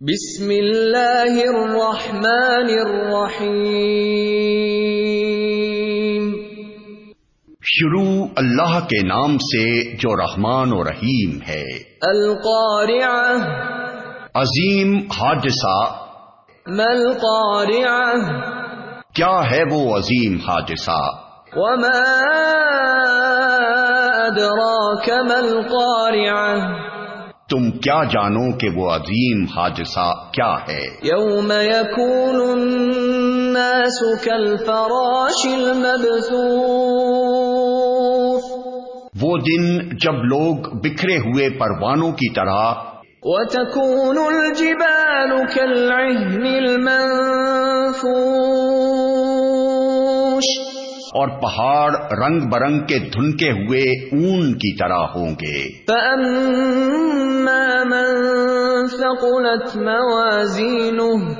بسم اللہ الرحمن الرحیم۔ شروع اللہ کے نام سے جو رحمان و رحیم ہے۔ القارعہ۔ عظیم حادثہ۔ القارعہ؟ کیا ہے وہ عظیم حادثہ؟ وما ادراک ما القارعہ؟ تم کیا جانو کہ وہ عظیم حادثہ کیا ہے؟ یوم یکون الناس کالفراش المبثوث. وہ دن جب لوگ بکھرے ہوئے پروانوں کی طرح وتكون الجبال كالعهن المنفوش. اور پہاڑ رنگ برنگ کے دھنکے ہوئے اون کی طرح ہوں گے۔ فَأَمَّا ثَقُلَتْ مَوَازِينُهُ.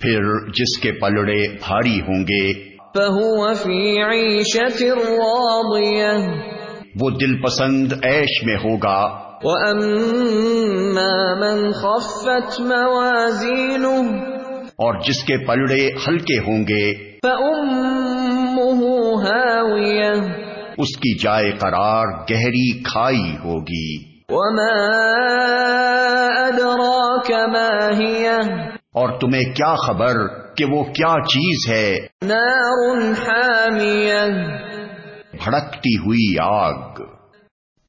پھر جس کے پلڑے بھاری ہوں گے فَهُوَ فِي عِيشَةٍ رَاضِيَةٍ. وہ دل پسند عیش میں ہوگا۔ وَأَمَّا مَن خَفَّتْ مَوَازِينُهُ. اور جس کے پلڑے ہلکے ہوں گے فَأُمُّهُ هَاوِيَةٌ. اس کی جائے قرار گہری کھائی ہوگی۔ وَمَا هِيَهْ اور تمہیں کیا خبر کہ وہ کیا چیز ہے؟ نَارٌ حَامِيَةٌ بھڑکتی ہوئی آگ۔